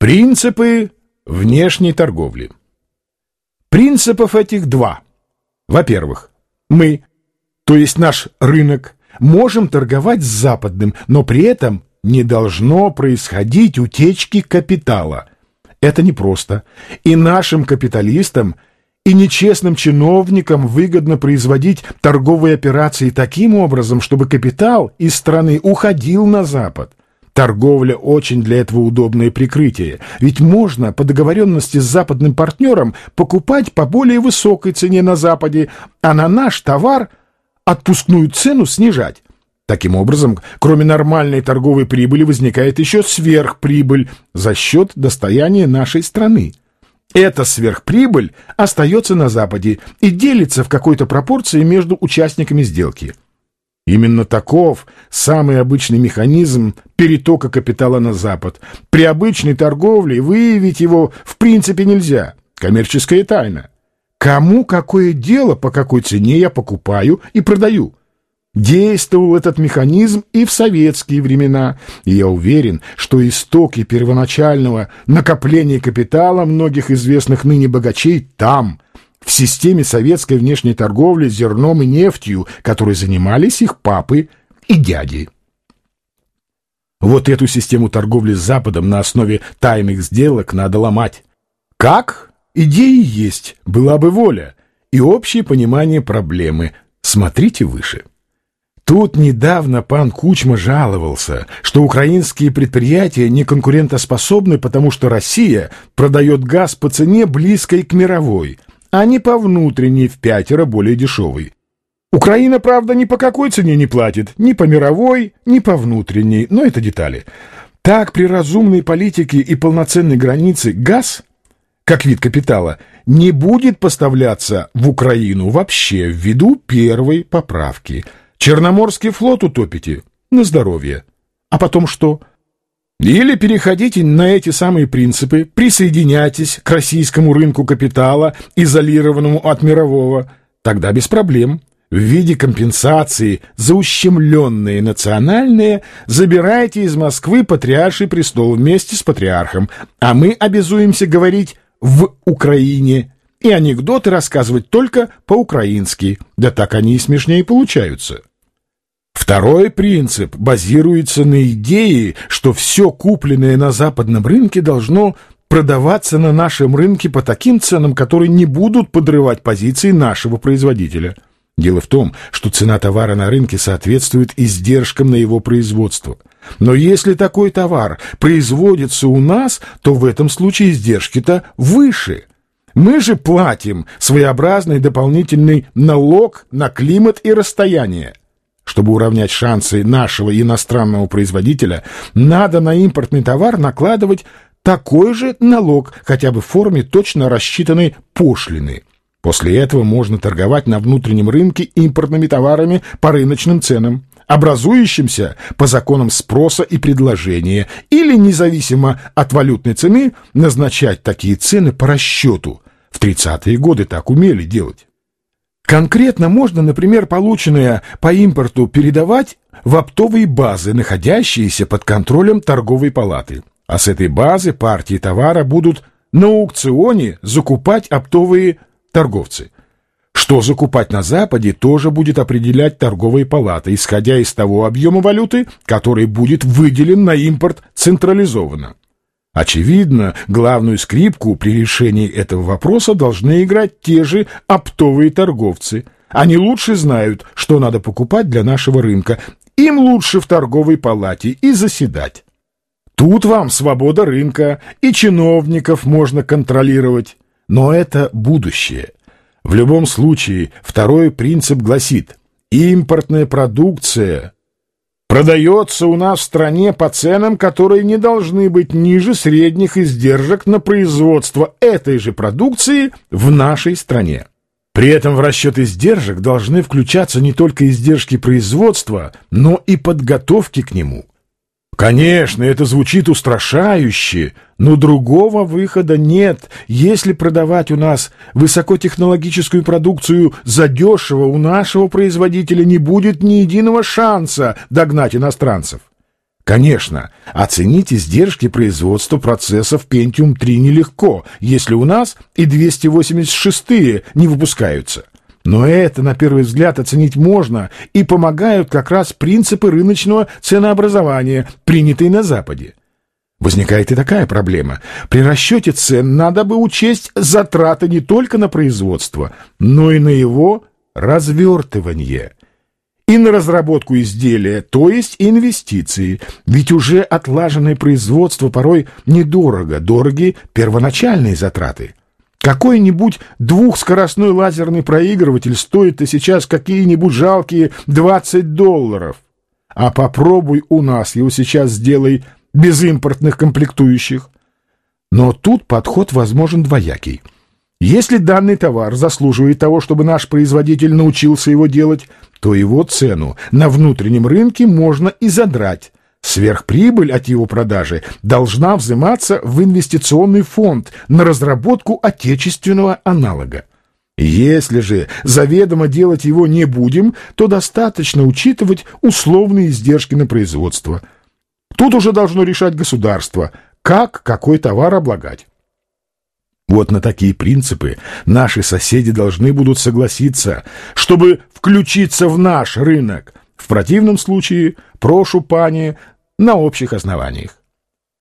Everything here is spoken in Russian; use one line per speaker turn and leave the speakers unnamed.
Принципы внешней торговли. Принципов этих два. Во-первых, мы, то есть наш рынок, можем торговать с западным, но при этом не должно происходить утечки капитала. Это непросто. И нашим капиталистам, и нечестным чиновникам выгодно производить торговые операции таким образом, чтобы капитал из страны уходил на Запад. Торговля очень для этого удобное прикрытие, ведь можно по договоренности с западным партнером покупать по более высокой цене на Западе, а на наш товар отпускную цену снижать. Таким образом, кроме нормальной торговой прибыли, возникает еще сверхприбыль за счет достояния нашей страны. Эта сверхприбыль остается на Западе и делится в какой-то пропорции между участниками сделки. Именно таков самый обычный механизм перетока капитала на Запад. При обычной торговле выявить его в принципе нельзя. Коммерческая тайна. Кому какое дело, по какой цене я покупаю и продаю? Действовал этот механизм и в советские времена, и я уверен, что истоки первоначального накопления капитала многих известных ныне богачей там – в системе советской внешней торговли зерном и нефтью, которой занимались их папы и дяди. Вот эту систему торговли с Западом на основе тайных сделок надо ломать. Как? Идеи есть, была бы воля и общее понимание проблемы. Смотрите выше. Тут недавно пан Кучма жаловался, что украинские предприятия не конкурентоспособны, потому что Россия продает газ по цене близкой к мировой – а не по внутренней в пятеро более дешевой. Украина, правда, ни по какой цене не платит, ни по мировой, ни по внутренней, но это детали. Так, при разумной политике и полноценной границе газ, как вид капитала, не будет поставляться в Украину вообще ввиду первой поправки. Черноморский флот утопите на здоровье. А потом что? Или переходите на эти самые принципы, присоединяйтесь к российскому рынку капитала, изолированному от мирового, тогда без проблем. В виде компенсации за ущемленные национальные забирайте из Москвы патриарший престол вместе с патриархом, а мы обязуемся говорить в Украине и анекдоты рассказывать только по-украински, да так они и смешнее получаются. Второй принцип базируется на идее, что все купленное на западном рынке должно продаваться на нашем рынке по таким ценам, которые не будут подрывать позиции нашего производителя. Дело в том, что цена товара на рынке соответствует издержкам на его производство. Но если такой товар производится у нас, то в этом случае издержки-то выше. Мы же платим своеобразный дополнительный налог на климат и расстояние. Чтобы уравнять шансы нашего иностранного производителя, надо на импортный товар накладывать такой же налог, хотя бы в форме точно рассчитанной пошлины. После этого можно торговать на внутреннем рынке импортными товарами по рыночным ценам, образующимся по законам спроса и предложения, или, независимо от валютной цены, назначать такие цены по расчету. В 30-е годы так умели делать. Конкретно можно, например, полученное по импорту передавать в оптовые базы, находящиеся под контролем торговой палаты. А с этой базы партии товара будут на аукционе закупать оптовые торговцы. Что закупать на Западе, тоже будет определять торговая палата, исходя из того объема валюты, который будет выделен на импорт централизованно. Очевидно, главную скрипку при решении этого вопроса должны играть те же оптовые торговцы. Они лучше знают, что надо покупать для нашего рынка. Им лучше в торговой палате и заседать. Тут вам свобода рынка, и чиновников можно контролировать. Но это будущее. В любом случае, второй принцип гласит, импортная продукция продается у нас в стране по ценам, которые не должны быть ниже средних издержек на производство этой же продукции в нашей стране. При этом в расчет издержек должны включаться не только издержки производства, но и подготовки к нему. Конечно, это звучит устрашающе, но другого выхода нет. Если продавать у нас высокотехнологическую продукцию задешево, у нашего производителя не будет ни единого шанса догнать иностранцев. Конечно, оценить издержки производства процессов Pentium 3 нелегко, если у нас и 286-е не выпускаются. Но это, на первый взгляд, оценить можно, и помогают как раз принципы рыночного ценообразования, принятые на Западе. Возникает и такая проблема. При расчете цен надо бы учесть затраты не только на производство, но и на его развертывание. И на разработку изделия, то есть инвестиции. Ведь уже отлаженное производство порой недорого, дороги первоначальные затраты. Какой-нибудь двухскоростной лазерный проигрыватель стоит-то сейчас какие-нибудь жалкие 20 долларов. А попробуй у нас его сейчас сделай без импортных комплектующих. Но тут подход возможен двоякий. Если данный товар заслуживает того, чтобы наш производитель научился его делать, то его цену на внутреннем рынке можно и задрать. Сверхприбыль от его продажи должна взиматься в инвестиционный фонд на разработку отечественного аналога. Если же заведомо делать его не будем, то достаточно учитывать условные издержки на производство – Тут уже должно решать государство, как какой товар облагать. Вот на такие принципы наши соседи должны будут согласиться, чтобы включиться в наш рынок. В противном случае прошу, пани, на общих основаниях.